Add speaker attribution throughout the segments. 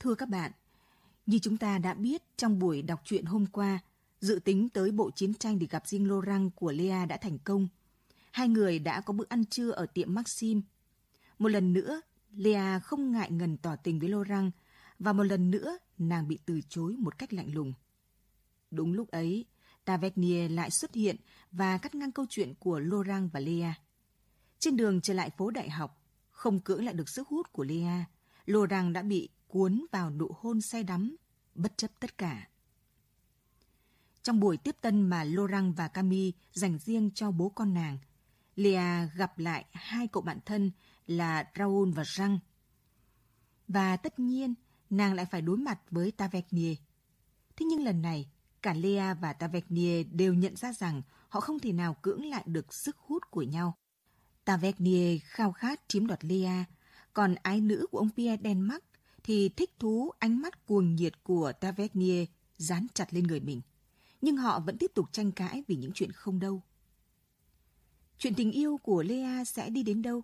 Speaker 1: Thưa các bạn, như chúng ta đã biết trong buổi đọc truyện hôm qua, dự tính tới bộ chiến tranh để gặp riêng Laurent của Lea đã thành công. Hai người đã có bữa ăn trưa ở tiệm Maxim. Một lần nữa, Lea không ngại ngần tỏ tình với Laurent và một lần nữa nàng bị từ chối một cách lạnh lùng. Đúng lúc ấy, Tavernier lại xuất hiện và cắt ngang câu chuyện của Laurent và Lea. Trên đường trở lại phố đại học, không cưỡng lại được sức hút của Lea, Laurent đã bị cuốn vào nụ hôn say đắm, bất chấp tất cả. Trong buổi tiếp tân mà Laurent và Camille dành riêng cho bố con nàng, Lea gặp lại hai cậu bạn thân là Raoul và Jean. Và tất nhiên, nàng lại phải đối mặt với Tavernier. Thế nhưng lần này, cả Lea và Tavernier đều nhận ra rằng họ không thể nào cưỡng lại được sức hút của nhau. Tavernier khao khát chiếm đoạt Lea, còn ái nữ của ông Pierre Denmark thì thích thú ánh mắt cuồng nhiệt của Tavernier dán chặt lên người mình. Nhưng họ vẫn tiếp tục tranh cãi vì những chuyện không đâu. Chuyện tình yêu của Lea sẽ đi đến đâu?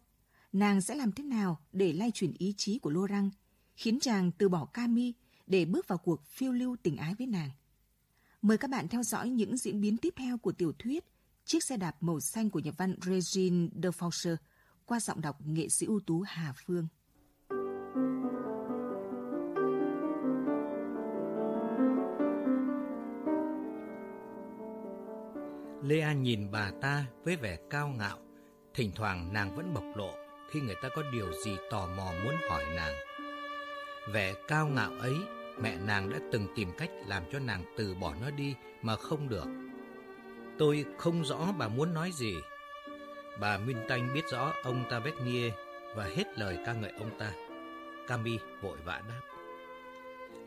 Speaker 1: Nàng sẽ làm thế nào để lay chuyển ý chí của Laurent, khiến chàng từ bỏ Cami để bước vào cuộc phiêu lưu tình ái với nàng? Mời các bạn theo dõi những diễn biến tiếp theo của tiểu thuyết Chiếc xe đạp màu xanh của nhà văn Regine de Faucher qua giọng đọc nghệ sĩ ưu tú Hà Phương.
Speaker 2: Lea nhìn bà ta với vẻ cao ngạo, thỉnh thoảng nàng vẫn bộc lộ khi người ta có điều gì tò mò muốn hỏi nàng. Vẻ cao ngạo ấy, mẹ nàng đã từng tìm cách làm cho nàng từ bỏ nó đi mà không được. Tôi không rõ bà muốn nói gì. Bà Minh Tanh biết rõ ông ta Bernier và hết lời ca ngợi ông ta. Cami vội vã đáp.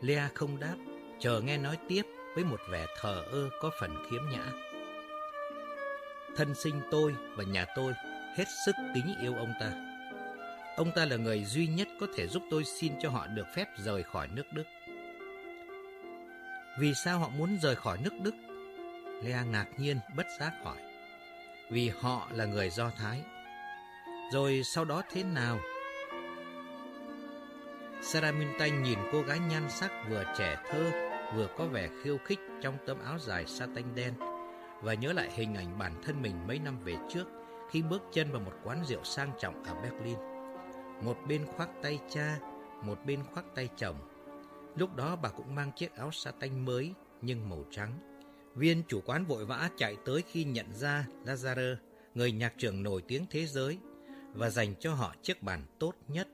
Speaker 2: Lea không đáp, chờ nghe nói tiếp với một vẻ thờ ơ có phần khiếm nhã. Thân sinh tôi và nhà tôi hết sức kính yêu ông ta. Ông ta là người duy nhất có thể giúp tôi xin cho họ được phép rời khỏi nước Đức. Vì sao họ muốn rời khỏi nước Đức? Lea ngạc nhiên bất giác hỏi. Vì họ là người Do Thái. Rồi sau đó thế nào? Sarah nhìn cô gái nhan sắc vừa trẻ thơ, vừa có vẻ khiêu khích trong tấm áo dài sa tanh đen và nhớ lại hình ảnh bản thân mình mấy năm về trước khi bước chân vào một quán rượu sang trọng ở Berlin. Một bên khoác tay cha, một bên khoác tay chồng. Lúc đó bà cũng mang chiếc áo sa tanh mới nhưng màu trắng. Viên chủ quán vội vã chạy tới khi nhận ra Lazare, người nhạc trưởng nổi tiếng thế giới, và dành cho họ chiếc bàn tốt nhất.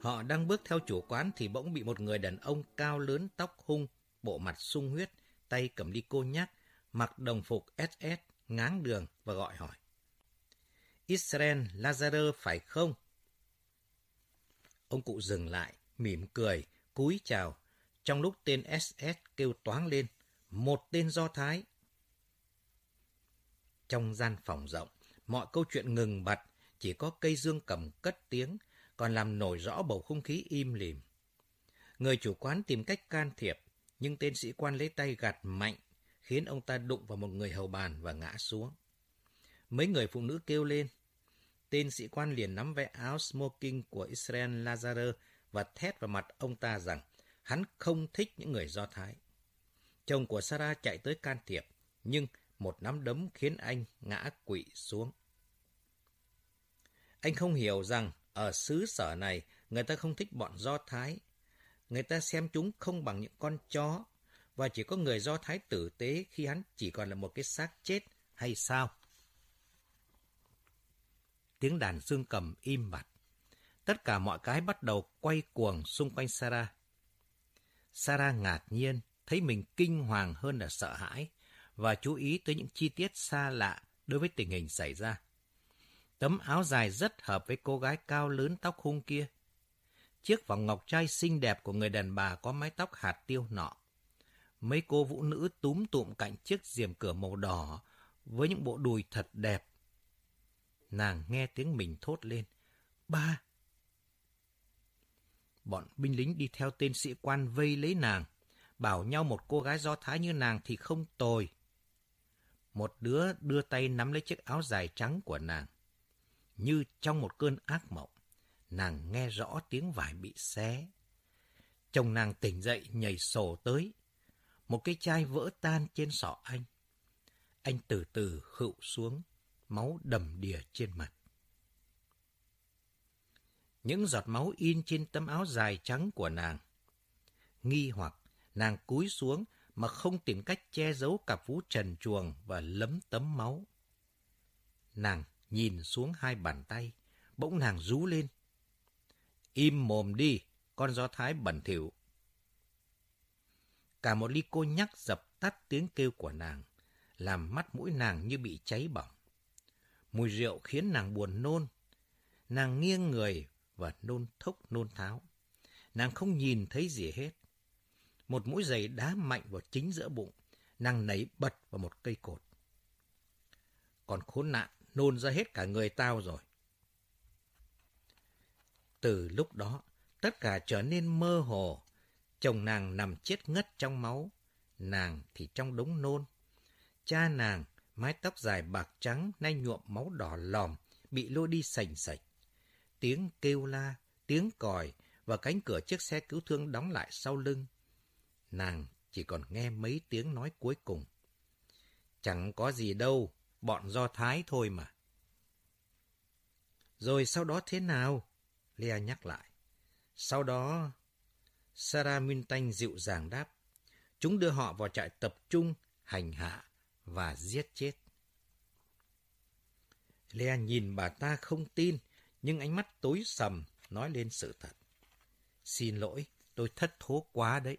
Speaker 2: Họ đang bước theo chủ quán thì bỗng bị một người đàn ông cao lớn tóc hung, bộ mặt sung huyết, tay cầm đi cô nhắc, mặc đồng phục SS, ngáng đường và gọi hỏi. Israel Lazare phải không? Ông cụ dừng lại, mỉm cười, cúi chào, trong lúc tên SS kêu toáng lên, một tên Do Thái. Trong gian phòng rộng, mọi câu chuyện ngừng bặt, chỉ có cây dương cầm cất tiếng, còn làm nổi rõ bầu không khí im lìm. Người chủ quán tìm cách can thiệp, nhưng tên sĩ quan lấy tay gạt mạnh, khiến ông ta đụng vào một người hầu bàn và ngã xuống. Mấy người phụ nữ kêu lên. Tên sĩ quan liền nắm ve áo smoking của Israel Lazare và thét vào mặt ông ta rằng hắn không thích những người Do Thái. Chồng của Sarah chạy tới can thiệp, nhưng một nắm đấm khiến anh ngã quỵ xuống. Anh không hiểu rằng ở xứ sở này người ta không thích bọn Do Thái. Người ta xem chúng không bằng những con chó và chỉ có người Do Thái tử tế khi hắn chỉ còn là một cái xác chết hay sao? Tiếng đàn dương cầm im bặt. Tất cả mọi cái bắt đầu quay cuồng xung quanh Sarah. Sarah ngạc nhiên, thấy mình kinh hoàng hơn là sợ hãi và chú ý tới những chi tiết xa lạ đối với tình hình xảy ra. Tấm áo dài rất hợp với cô gái cao lớn tóc hung kia. Chiếc vòng ngọc trai xinh đẹp của người đàn bà có mái tóc hạt tiêu nọ. Mấy cô vũ nữ túm tụm cạnh chiếc diềm cửa màu đỏ với những bộ đùi thật đẹp. Nàng nghe tiếng mình thốt lên. Ba! Bọn binh lính đi theo tên sĩ quan vây lấy nàng. Bảo nhau một cô gái do thái như nàng thì không tồi. Một đứa đưa tay nắm lấy chiếc áo dài trắng của nàng. Như trong một cơn ác mộng, nàng nghe rõ tiếng vải bị xé. Chồng nàng tỉnh dậy nhảy sổ tới. Một cái chai vỡ tan trên sọ anh. Anh từ từ khựu xuống, máu đầm đìa trên mặt. Những giọt máu in trên tấm áo dài trắng của nàng. Nghi hoặc, nàng cúi xuống mà không tìm cách che giấu cặp vú trần chuồng và lấm tấm máu. Nàng nhìn xuống hai bàn tay, bỗng nàng rú lên. Im mồm đi, con do thái bẩn thỉu. Cả một ly cô nhắc dập tắt tiếng kêu của nàng, làm mắt mũi nàng như bị cháy bỏng. Mùi rượu khiến nàng buồn nôn. Nàng nghiêng người và nôn thốc nôn tháo. Nàng không nhìn thấy gì hết. Một mũi giày đá mạnh vào chính giữa bụng. Nàng nảy bật vào một cây cột. Còn khốn nạn, nôn ra hết cả người tao rồi. Từ lúc đó, tất cả trở nên mơ hồ. Chồng nàng nằm chết ngất trong máu, nàng thì trong đống nôn. Cha nàng, mái tóc dài bạc trắng nay nhuộm máu đỏ lòm, bị lôi đi sành sạch. Tiếng kêu la, tiếng còi và cánh cửa chiếc xe cứu thương đóng lại sau lưng. Nàng chỉ còn nghe mấy tiếng nói cuối cùng. Chẳng có gì đâu, bọn Do Thái thôi mà. Rồi sau đó thế nào? Lea nhắc lại. Sau đó, Sarah Mintanh dịu dàng đáp. Chúng đưa họ vào trại tập trung, hành hạ và giết chết. Lea nhìn bà ta không tin, nhưng ánh mắt tối sầm nói lên sự thật. Xin lỗi, tôi thất thố quá đấy.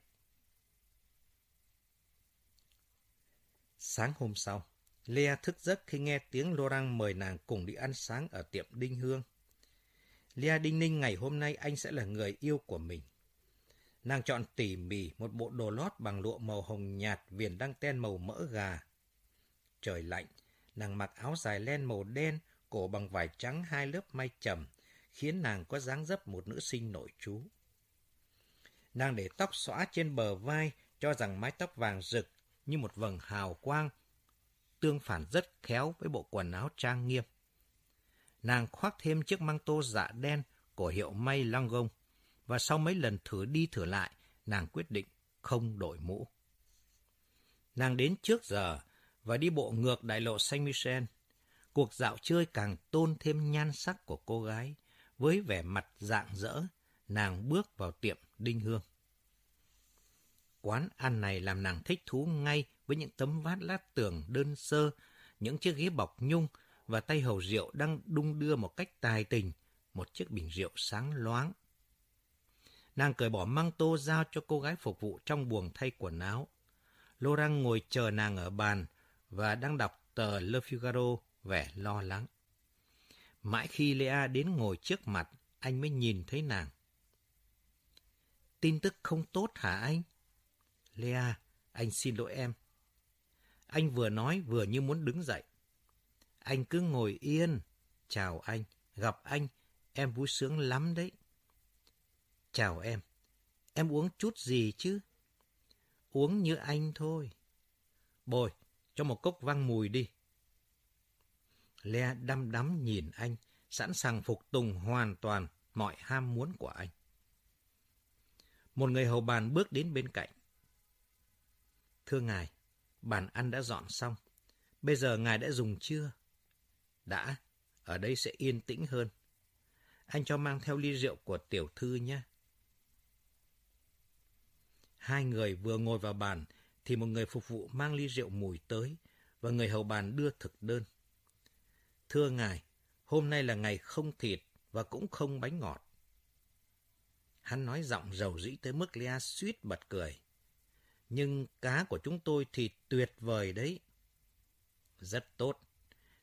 Speaker 2: Sáng hôm sau, Lea thức giấc khi nghe tiếng Laurent mời nàng cùng đi ăn sáng ở tiệm Đinh Hương. Lea đinh ninh ngày hôm nay anh sẽ là người yêu của mình. Nàng chọn tỉ mỉ một bộ đồ lót bằng lụa màu hồng nhạt viền đăng ten màu mỡ gà. Trời lạnh, nàng mặc áo dài len màu đen, cổ bằng vải trắng hai lớp may trầm, khiến nàng có dáng dấp một nữ sinh nội chú. Nàng để tóc xõa trên bờ vai, cho rằng mái tóc vàng rực như một vầng hào quang, tương phản rất khéo với bộ quần áo trang nghiêm. Nàng khoác thêm chiếc măng tô dạ đen của hiệu may Langong, và sau mấy lần thử đi thử lại, nàng quyết định không đổi mũ. Nàng đến trước giờ và đi bộ ngược đại lộ Saint Michel. Cuộc dạo chơi càng tôn thêm nhan sắc của cô gái. Với vẻ mặt dạng dỡ, nàng bước vào tiệm Đinh Hương. Quán ăn này làm nàng thích thú ngay với những tấm vát lát tường đơn sơ, những chiếc ghế bọc nhung và tay hầu rượu đang đung đưa một cách tài tình, một chiếc bình rượu sáng loáng. Nàng cởi bỏ măng tô giao cho cô gái phục vụ trong buồng thay quần áo. Laurent ngồi chờ nàng ở bàn và đang đọc tờ Le Figaro vẻ lo lắng. Mãi khi Lea đến ngồi trước mặt, anh mới nhìn thấy nàng. Tin tức không tốt hả anh? Lea, anh xin lỗi em. Anh vừa nói vừa như muốn đứng dậy. Anh cứ ngồi yên. Chào anh, gặp anh, em vui sướng lắm đấy. Chào em, em uống chút gì chứ? Uống như anh thôi. Bồi, cho một cốc vang mùi đi. Le đăm đắm nhìn anh, sẵn sàng phục tùng hoàn toàn mọi ham muốn của anh. Một người hầu bàn bước đến bên cạnh. Thưa ngài, bàn ăn đã dọn xong. Bây giờ ngài đã dùng chưa? Đã, ở đây sẽ yên tĩnh hơn. Anh cho mang theo ly rượu của tiểu thư nhé. Hai người vừa ngồi vào bàn thì một người phục vụ mang ly rượu mùi tới và người hầu bàn đưa thực đơn. Thưa ngài, hôm nay là ngày không thịt và cũng không bánh ngọt. Hắn nói giọng rầu rĩ tới mức Lea suýt bật cười. Nhưng cá của chúng tôi thì tuyệt vời đấy. Rất tốt.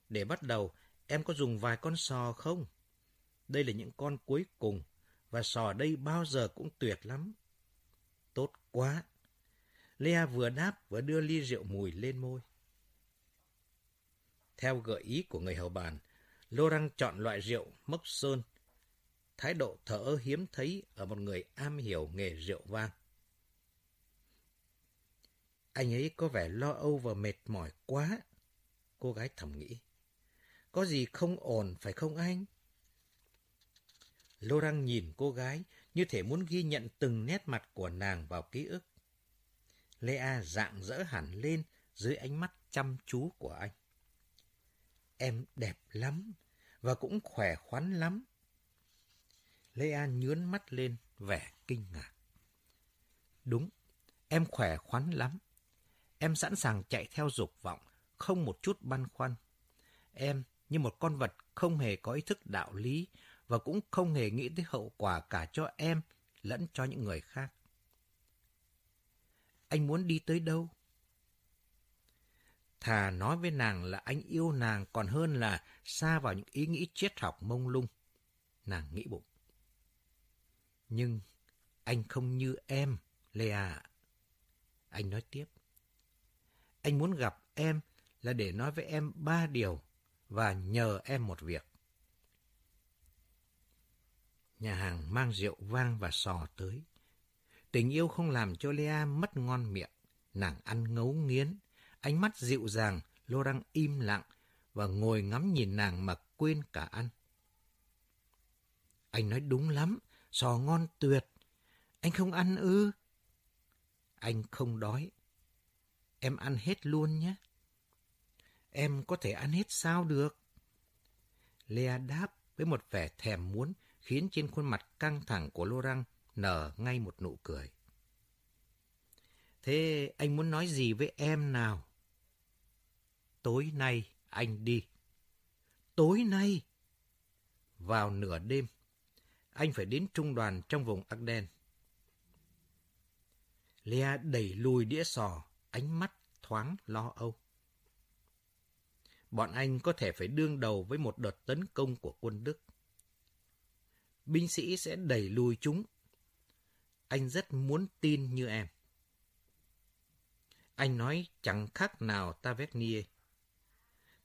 Speaker 2: Để bắt đầu, em có dùng vài con sò không? Đây là những con cuối cùng, và sò đây bao giờ cũng tuyệt lắm. Quá. Lea vừa đáp vừa đưa ly rượu mùi lên môi. Theo gợi ý của người hầu bàn, Laurent chọn loại rượu mốc sơn. Thái độ thở hiếm thấy ở một người am hiểu nghề rượu vang. Anh ấy có vẻ lo âu và mệt mỏi quá. Cô gái thầm nghĩ. Có gì không ổn phải không anh? Laurent nhìn cô gái như thể muốn ghi nhận từng nét mặt của nàng vào ký ức. Lea dạng dỡ hẳn lên dưới ánh mắt chăm chú của anh. Em đẹp lắm và cũng khỏe khoắn lắm. Lea nhướn mắt lên vẻ kinh ngạc. Đúng, em khỏe khoắn lắm. Em sẵn sàng chạy theo dục vọng, không một chút băn khoăn. Em như một con vật không hề có ý thức đạo lý và cũng không hề nghĩ tới hậu quả cả cho em lẫn cho những người khác. Anh muốn đi tới đâu? Thà nói với nàng là anh yêu nàng còn hơn là xa vào những ý nghĩ triết học mông lung. Nàng nghĩ bụng. Nhưng anh không như em, Lea. Anh nói tiếp. Anh muốn gặp em là để nói với em ba điều và nhờ em một việc. Nhà hàng mang rượu vang và sò tới. Tình yêu không làm cho Lea mất ngon miệng. Nàng ăn ngấu nghiến. Ánh mắt dịu dàng, Lô đang im lặng và ngồi ngắm nhìn nàng mà quên cả ăn. Anh nói đúng lắm, sò ngon tuyệt. Anh không ăn ư? Anh không đói. Em ăn hết luôn nhé. Em có thể ăn hết sao được? Lea đáp với một vẻ thèm muốn khiến trên khuôn mặt căng thẳng của Laurent nở ngay một nụ cười. Thế anh muốn nói gì với em nào? Tối nay anh đi. Tối nay? Vào nửa đêm, anh phải đến trung đoàn trong vùng Arden. Lea đẩy lùi đĩa sò, ánh mắt thoáng lo âu. Bọn anh có thể phải đương đầu với một đợt tấn công của quân Đức. Binh sĩ sẽ đẩy lùi chúng. Anh rất muốn tin như em. Anh nói chẳng khác nào Tavernier.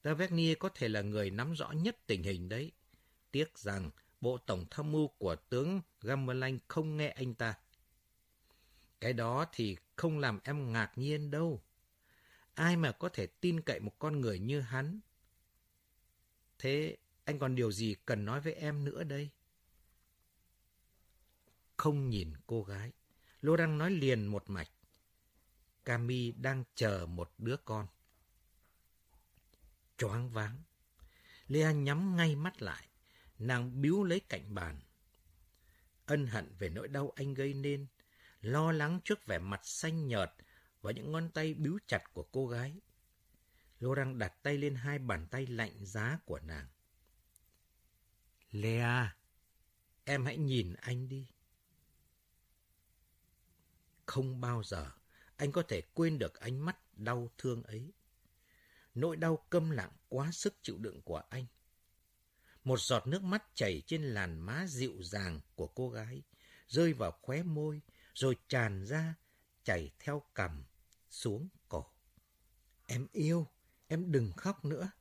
Speaker 2: Tavernier có thể là người nắm rõ nhất tình hình đấy. Tiếc rằng bộ tổng tham mưu của tướng Gamelin không nghe anh ta. Cái đó thì không làm em ngạc nhiên đâu. Ai mà có thể tin cậy một con người như hắn? Thế anh còn điều gì cần nói với em nữa đây? Không nhìn cô gái, Lô đang nói liền một mạch. Cami đang chờ một đứa con. Choáng váng. Lea nhắm ngay mắt lại, nàng biếu lấy cạnh bàn. Ân hận về nỗi đau anh gây nên, lo lắng trước vẻ mặt xanh nhợt và những ngón tay biếu chặt của cô gái. Laurent đặt tay lên hai bàn tay lạnh giá của nàng. Lea, em hãy nhìn anh đi. Không bao giờ anh có thể quên được ánh mắt đau thương ấy. Nỗi đau câm lặng quá sức chịu đựng của anh. Một giọt nước mắt chảy trên làn má dịu dàng của cô gái, rơi vào khóe môi, rồi tràn ra, chảy theo cằm, xuống cổ. Em yêu, em đừng khóc nữa.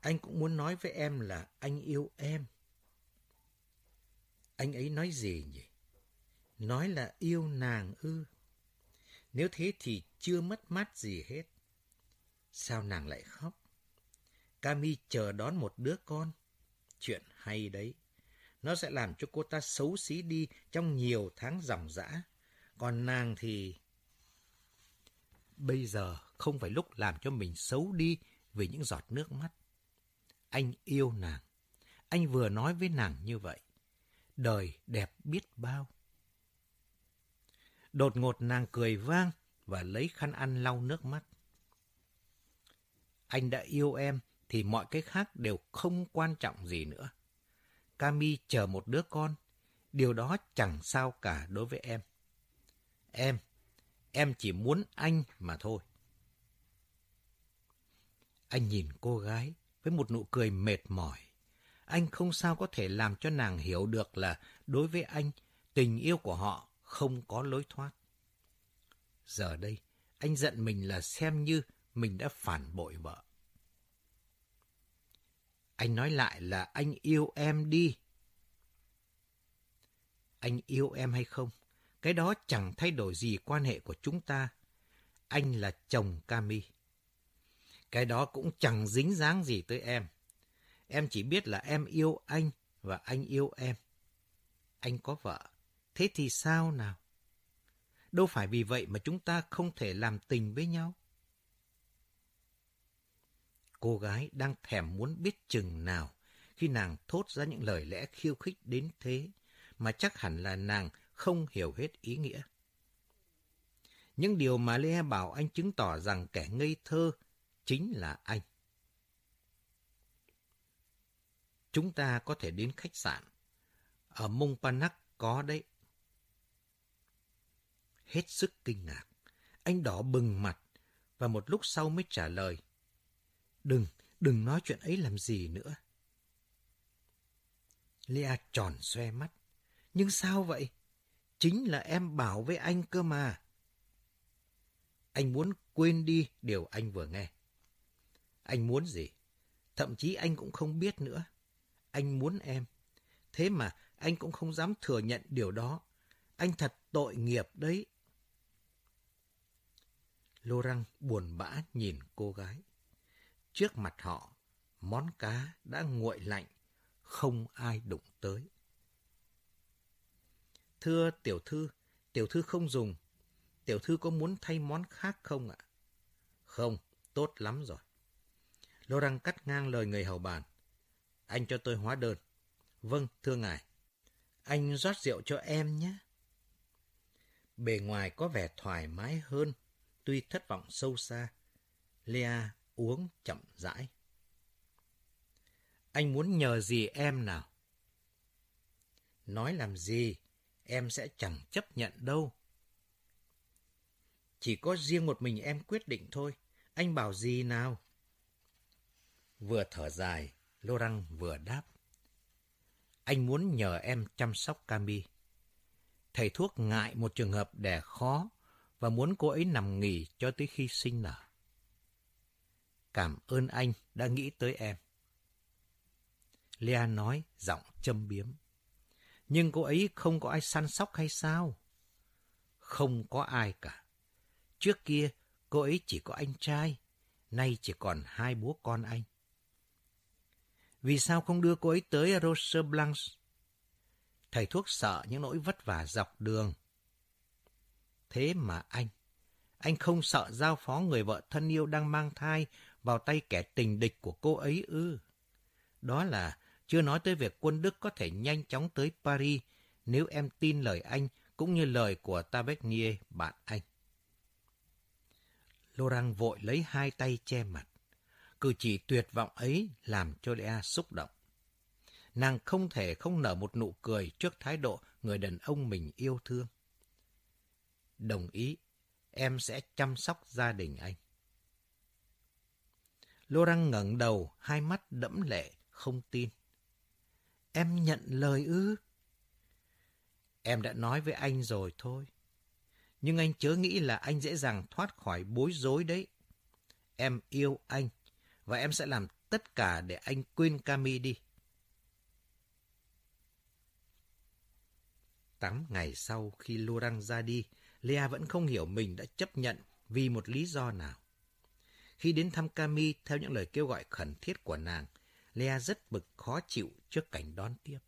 Speaker 2: Anh cũng muốn nói với em là anh yêu em. Anh ấy nói gì nhỉ? Nói là yêu nàng ư. Nếu thế thì chưa mất mát gì hết. Sao nàng lại khóc? Cami chờ đón một đứa con. Chuyện hay đấy. Nó sẽ làm cho cô ta xấu xí đi trong nhiều tháng ròng rã. Còn nàng thì... Bây giờ không phải lúc làm cho mình xấu đi vì những giọt nước mắt. Anh yêu nàng. Anh vừa nói với nàng như vậy. Đời đẹp biết bao. Đột ngột nàng cười vang và lấy khăn ăn lau nước mắt. Anh đã yêu em thì mọi cái khác đều không quan trọng gì nữa. Cami chờ một đứa con, điều đó chẳng sao cả đối với em. Em, em chỉ muốn anh mà thôi. Anh nhìn cô gái với một nụ cười mệt mỏi. Anh không sao có thể làm cho nàng hiểu được là đối với anh, tình yêu của họ không có lối thoát. Giờ đây, anh giận mình là xem như mình đã phản bội vợ. Anh nói lại là anh yêu em đi. Anh yêu em hay không? Cái đó chẳng thay đổi gì quan hệ của chúng ta. Anh là chồng Cami. Cái đó cũng chẳng dính dáng gì tới em. Em chỉ biết là em yêu anh và anh yêu em. Anh có vợ, Thế thì sao nào? Đâu phải vì vậy mà chúng ta không thể làm tình với nhau. Cô gái đang thèm muốn biết chừng nào khi nàng thốt ra những lời lẽ khiêu khích đến thế, mà chắc hẳn là nàng không hiểu hết ý nghĩa. Những điều mà Lea bảo anh chứng tỏ rằng kẻ ngây thơ chính là anh. Chúng ta có thể đến khách sạn. Ở Montparnasse có đấy. Hết sức kinh ngạc, anh đỏ bừng mặt và một lúc sau mới trả lời. Đừng, đừng nói chuyện ấy làm gì nữa. Lia tròn xoe mắt. Nhưng sao vậy? Chính là em bảo với anh cơ mà. Anh muốn quên đi điều anh vừa nghe. Anh muốn gì? Thậm chí anh cũng không biết nữa. Anh muốn em. Thế mà anh cũng không dám thừa nhận điều đó. Anh thật tội nghiệp đấy. Lô răng buồn bã nhìn cô gái. Trước mặt họ, món cá đã nguội lạnh, không ai đụng tới. Thưa tiểu thư, tiểu thư không dùng. Tiểu thư có muốn thay món khác không ạ? Không, tốt lắm rồi. Lô răng cắt ngang lời người hầu bàn. Anh cho tôi hóa đơn. Vâng, thưa ngài. Anh rót rượu cho em nhé. Bề ngoài có vẻ thoải mái hơn, tuy thất vọng sâu xa. Lea uống chậm rãi. Anh muốn nhờ gì em nào? Nói làm gì, em sẽ chẳng chấp nhận đâu. Chỉ có riêng một mình em quyết định thôi. Anh bảo gì nào? Vừa thở dài, Laurent vừa đáp. Anh muốn nhờ em chăm sóc Cami. Thầy thuốc ngại một trường hợp đẻ khó và muốn cô ấy nằm nghỉ cho tới khi sinh nở. Cảm ơn anh đã nghĩ tới em. Lea nói giọng châm biếm. Nhưng cô ấy không có ai săn sóc hay sao? Không có ai cả. Trước kia cô ấy chỉ có anh trai, nay chỉ còn hai bố con anh. Vì sao không đưa cô ấy tới Rose Blanche? Thầy thuốc sợ những nỗi vất vả dọc đường. Thế mà anh, anh không sợ giao phó người vợ thân yêu đang mang thai vào tay kẻ tình địch của cô ấy ư. Đó là chưa nói tới việc quân Đức có thể nhanh chóng tới Paris nếu em tin lời anh cũng như lời của Tavernier, bạn anh. Laurent vội lấy hai tay che mặt. Cử chỉ tuyệt vọng ấy làm cho Lea xúc động. Nàng không thể không nở một nụ cười trước thái độ người đàn ông mình yêu thương. Đồng ý, em sẽ chăm sóc gia đình anh. Laurent ngẩng đầu, hai mắt đẫm lệ, không tin. Em nhận lời ư? Em đã nói với anh rồi thôi. Nhưng anh chớ nghĩ là anh dễ dàng thoát khỏi bối rối đấy. Em yêu anh, và em sẽ làm tất cả để anh quên Cami đi. Tám ngày sau khi Laurent ra đi, Lea vẫn không hiểu mình đã chấp nhận vì một lý do nào. Khi đến thăm Cami theo những lời kêu gọi khẩn thiết của nàng, Lea rất bực khó chịu trước cảnh đón tiếp.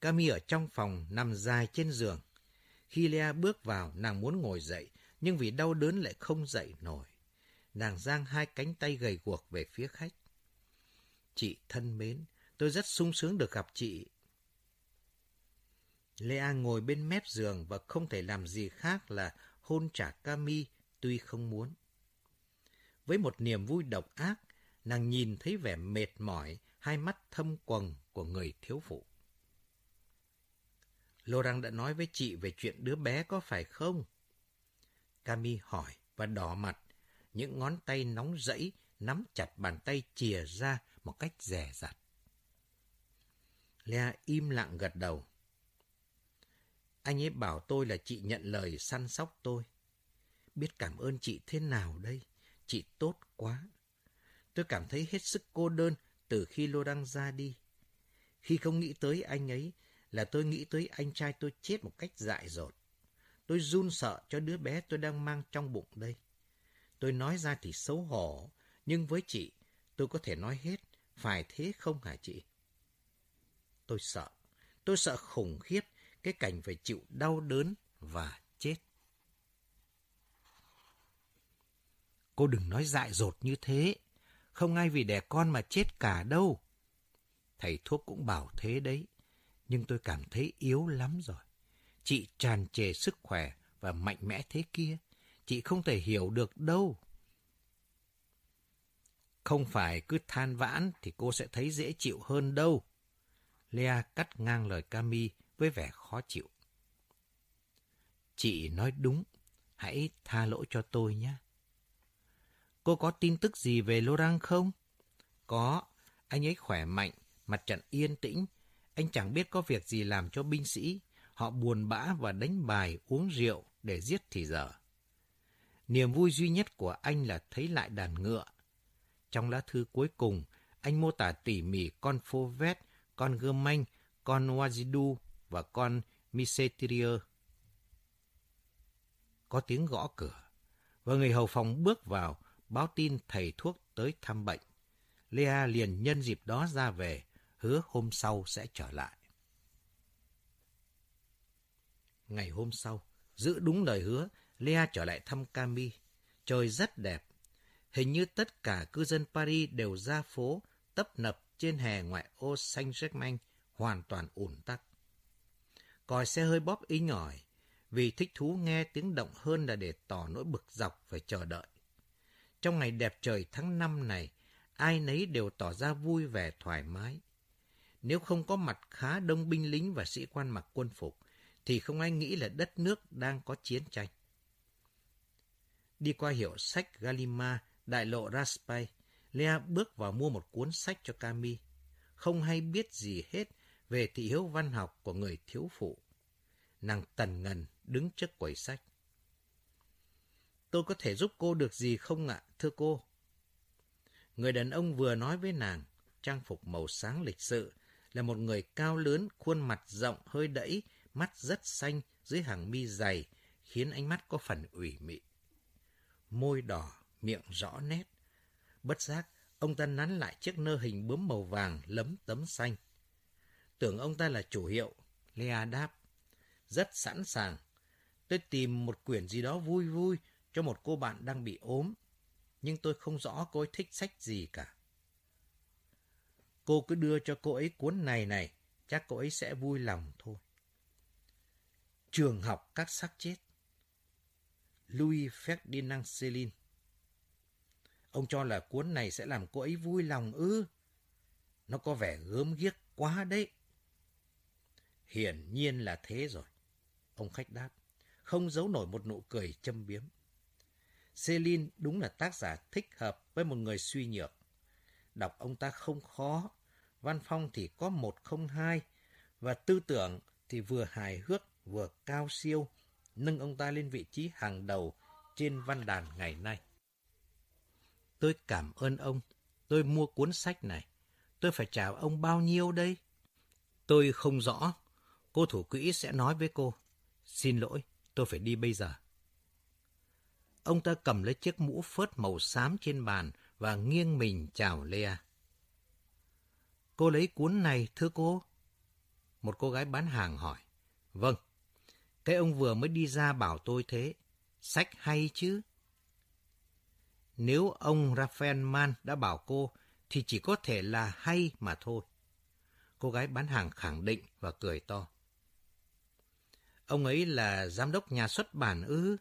Speaker 2: Cami ở trong phòng nằm dài trên giường. Khi Lea bước vào, nàng muốn ngồi dậy, nhưng vì đau đớn lại không dậy nổi. Nàng giang hai cánh tay gầy guộc về phía khách. Chị thân mến, tôi rất sung sướng được gặp chị. Lea ngồi bên mép giường và không thể làm gì khác là hôn trả Cami tuy không muốn. Với một niềm vui độc ác, nàng nhìn thấy vẻ mệt mỏi, hai mắt thâm quầng của người thiếu phụ. Laurent đã nói với chị về chuyện đứa bé có phải không? Cami hỏi và đỏ mặt, những ngón tay nóng rẫy nắm chặt bàn tay chìa ra một cách dè dặt. Lea im lặng gật đầu. Anh ấy bảo tôi là chị nhận lời săn sóc tôi. Biết cảm ơn chị thế nào đây? Chị tốt quá. Tôi cảm thấy hết sức cô đơn từ khi Lô Đăng ra đi. Khi không nghĩ tới anh ấy là tôi nghĩ tới anh trai tôi chết một cách dại dột. Tôi run sợ cho đứa bé tôi đang mang trong bụng đây. Tôi nói ra thì xấu hổ, nhưng với chị, tôi có thể nói hết, phải thế không hả chị? Tôi sợ, tôi sợ khủng khiếp cái cảnh phải chịu đau đớn và chết. Cô đừng nói dại dột như thế. Không ai vì đẻ con mà chết cả đâu. Thầy thuốc cũng bảo thế đấy. Nhưng tôi cảm thấy yếu lắm rồi. Chị tràn trề sức khỏe và mạnh mẽ thế kia. Chị không thể hiểu được đâu. Không phải cứ than vãn thì cô sẽ thấy dễ chịu hơn đâu. Lea cắt ngang lời Cami với vẻ khó chịu. Chị nói đúng, hãy tha lỗi cho tôi nhé. Cô có tin tức gì về Laurent không? Có, anh ấy khỏe mạnh, mặt trận yên tĩnh. Anh chẳng biết có việc gì làm cho binh sĩ. Họ buồn bã và đánh bài, uống rượu để giết thì giờ. Niềm vui duy nhất của anh là thấy lại đàn ngựa. Trong lá thư cuối cùng, anh mô tả tỉ mỉ con Fauvet, con Germain, con Wazidu và con Miseterier. Có tiếng gõ cửa, và người hầu phòng bước vào, báo tin thầy thuốc tới thăm bệnh. Lea liền nhân dịp đó ra về, hứa hôm sau sẽ trở lại. Ngày hôm sau, giữ đúng lời hứa, Lea trở lại thăm Cami. Trời rất đẹp. Hình như tất cả cư dân Paris đều ra phố, tấp nập trên hè ngoại ô Saint-Germain, hoàn toàn ủn tắc. Còi xe hơi bóp ý nhỏi, vì thích thú nghe tiếng động hơn là để tỏ nỗi bực dọc phải chờ đợi. Trong ngày đẹp trời tháng năm này, ai nấy đều tỏ ra vui vẻ thoải mái. Nếu không có mặt khá đông binh lính và sĩ quan mặc quân phục, thì không ai nghĩ là đất nước đang có chiến tranh. Đi qua hiệu sách Galima, đại lộ Raspai, Lea bước vào mua một cuốn sách cho Cami. Không hay biết gì hết về thị hiếu văn học của người thiếu phụ. Nàng tần ngần đứng trước quầy sách. Tôi có thể giúp cô được gì không ạ, thưa cô? Người đàn ông vừa nói với nàng, trang phục màu sáng lịch sự, là một người cao lớn, khuôn mặt rộng, hơi đẫy, mắt rất xanh dưới hàng mi dày, khiến ánh mắt có phần ủy mị. Môi đỏ, miệng rõ nét. Bất giác, ông ta nắn lại chiếc nơ hình bướm màu vàng lấm tấm xanh. Tưởng ông ta là chủ hiệu, Lea đáp. Rất sẵn sàng. Tôi tìm một quyển gì đó vui vui cho một cô bạn đang bị ốm. Nhưng tôi không rõ cô ấy thích sách gì cả. Cô cứ đưa cho cô ấy cuốn này này, chắc cô ấy sẽ vui lòng thôi. Trường học các xác chết Louis Ferdinand Céline Ông cho là cuốn này sẽ làm cô ấy vui lòng ư. Nó có vẻ gớm ghiếc quá đấy. Hiển nhiên là thế rồi. Ông khách đáp, không giấu nổi một nụ cười châm biếm. Celine đúng là tác giả thích hợp với một người suy nhược. Đọc ông ta không khó, văn phong thì có một không hai, và tư tưởng thì vừa hài hước vừa cao siêu, nâng ông ta lên vị trí hàng đầu trên văn đàn ngày nay. Tôi cảm ơn ông. Tôi mua cuốn sách này. Tôi phải trả ông bao nhiêu đây? Tôi không rõ. Cô thủ quỹ sẽ nói với cô. Xin lỗi, tôi phải đi bây giờ. Ông ta cầm lấy chiếc mũ phớt màu xám trên bàn và nghiêng mình chào Lea. Cô lấy cuốn này, thưa cô? Một cô gái bán hàng hỏi. Vâng. Cái ông vừa mới đi ra bảo tôi thế. Sách hay chứ? Nếu ông Raphael Mann đã bảo cô, thì chỉ có thể là hay mà thôi. Cô gái bán hàng khẳng định và cười to. Ông ấy là giám đốc nhà xuất bản ư?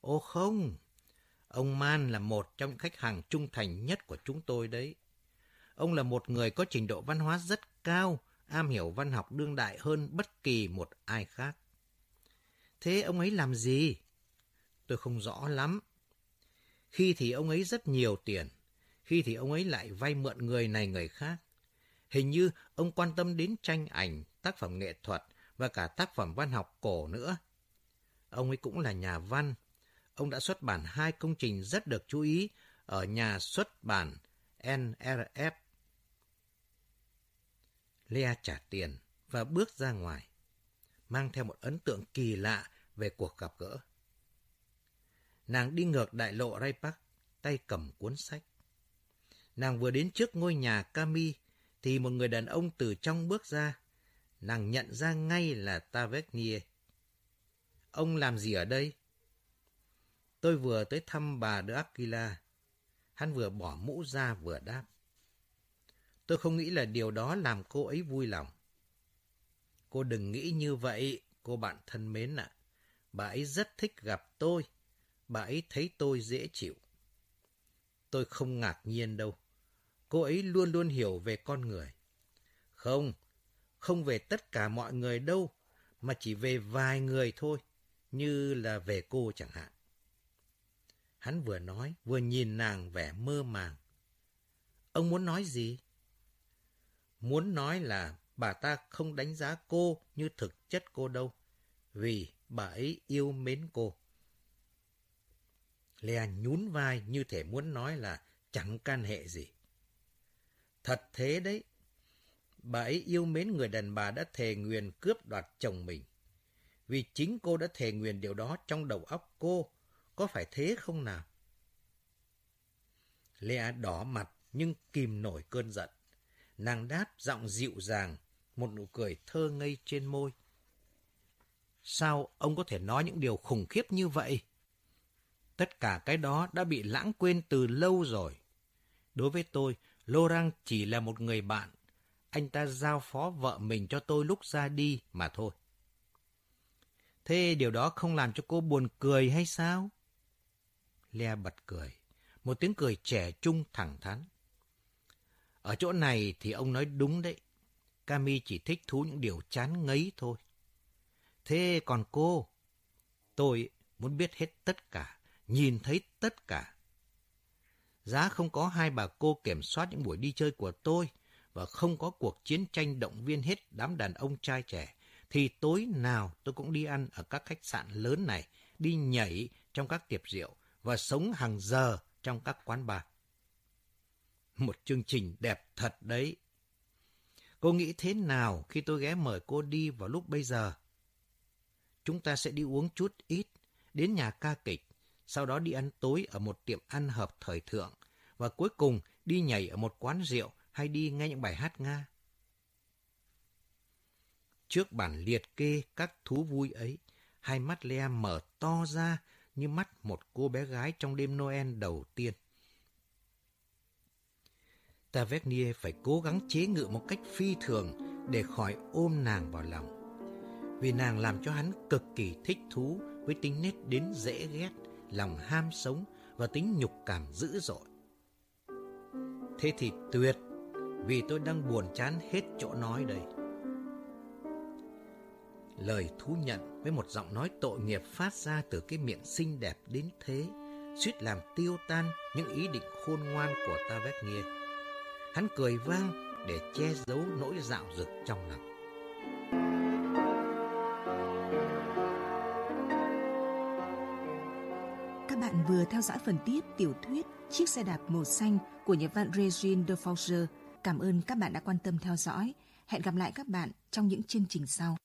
Speaker 2: Ô không, ông Man là một trong khách hàng trung thành nhất của chúng tôi đấy. Ông là một người có trình độ văn hóa rất cao, am hiểu văn học đương đại hơn bất kỳ một ai khác. Thế ông ấy làm gì? Tôi không rõ lắm. Khi thì ông ấy rất nhiều tiền, khi thì ông ấy lại vay mượn người này người khác. Hình như ông quan tâm đến tranh ảnh, tác phẩm nghệ thuật và cả tác phẩm văn học cổ nữa. Ông ấy cũng là nhà văn. Ông đã xuất bản hai công trình rất được chú ý ở nhà xuất bản NRF. Lea trả tiền và bước ra ngoài, mang theo một ấn tượng kỳ lạ về cuộc gặp gỡ. Nàng đi ngược đại lộ Ray Park, tay cầm cuốn sách. Nàng vừa đến trước ngôi nhà Cami, thì một người đàn ông từ trong bước ra nàng nhận ra ngay là Tavernier. Ông làm gì ở đây? Tôi vừa tới thăm bà de Aquila. Hắn vừa bỏ mũ ra vừa đáp. Tôi không nghĩ là điều đó làm cô ấy vui lòng. Cô đừng nghĩ như vậy, cô bạn thân mến ạ. Bà ấy rất thích gặp tôi. Bà ấy thấy tôi dễ chịu. Tôi không ngạc nhiên đâu. Cô ấy luôn luôn hiểu về con người. Không, không về tất cả mọi người đâu, mà chỉ về vài người thôi, như là về cô chẳng hạn. Hắn vừa nói, vừa nhìn nàng vẻ mơ màng. Ông muốn nói gì? Muốn nói là bà ta không đánh giá cô như thực chất cô đâu, vì bà ấy yêu mến cô. Lea nhún vai như thể muốn nói là chẳng can hệ gì. Thật thế đấy. Bà ấy yêu mến người đàn bà đã thề nguyền cướp đoạt chồng mình. Vì chính cô đã thề nguyền điều đó trong đầu óc cô. Có phải thế không nào? Lea đỏ mặt nhưng kìm nổi cơn giận. Nàng đáp giọng dịu dàng, một nụ cười thơ ngây trên môi. Sao ông có thể nói những điều khủng khiếp như vậy? Tất cả cái đó đã bị lãng quên từ lâu rồi. Đối với tôi, Laurent chỉ là một người bạn. Anh ta giao phó vợ mình cho tôi lúc ra đi mà thôi. Thế điều đó không làm cho cô buồn cười hay sao? Lea bật cười. Một tiếng cười trẻ trung thẳng thắn. Ở chỗ này thì ông nói đúng đấy. Cami chỉ thích thú những điều chán ngấy thôi. Thế còn cô? Tôi muốn biết hết tất cả, nhìn thấy tất cả. Giá không có hai bà cô kiểm soát những buổi đi chơi của tôi và không có cuộc chiến tranh động viên hết đám đàn ông trai trẻ, thì tối nào tôi cũng đi ăn ở các khách sạn lớn này, đi nhảy trong các tiệc rượu và sống hàng giờ trong các quán bar. Một chương trình đẹp thật đấy. Cô nghĩ thế nào khi tôi ghé mời cô đi vào lúc bây giờ? Chúng ta sẽ đi uống chút ít, đến nhà ca kịch, sau đó đi ăn tối ở một tiệm ăn hợp thời thượng, và cuối cùng đi nhảy ở một quán rượu hay đi nghe những bài hát Nga. Trước bản liệt kê các thú vui ấy, hai mắt Lea mở to ra như mắt một cô bé gái trong đêm Noel đầu tiên. Tavernier phải cố gắng chế ngự một cách phi thường để khỏi ôm nàng vào lòng. Vì nàng làm cho hắn cực kỳ thích thú với tính nết đến dễ ghét, lòng ham sống và tính nhục cảm dữ dội. Thế thì tuyệt, vì tôi đang buồn chán hết chỗ nói đây. Lời thú nhận với một giọng nói tội nghiệp phát ra từ cái miệng xinh đẹp đến thế, suýt làm tiêu tan những ý định khôn ngoan của Tavernier. Hắn cười vang để che giấu nỗi dạo dực trong lòng.
Speaker 1: Các bạn vừa theo dõi phần tiếp tiểu thuyết Chiếc xe đạp màu xanh của nhà văn Regine de Forger Cảm ơn các bạn đã quan tâm theo dõi. Hẹn gặp lại các bạn trong những chương trình sau.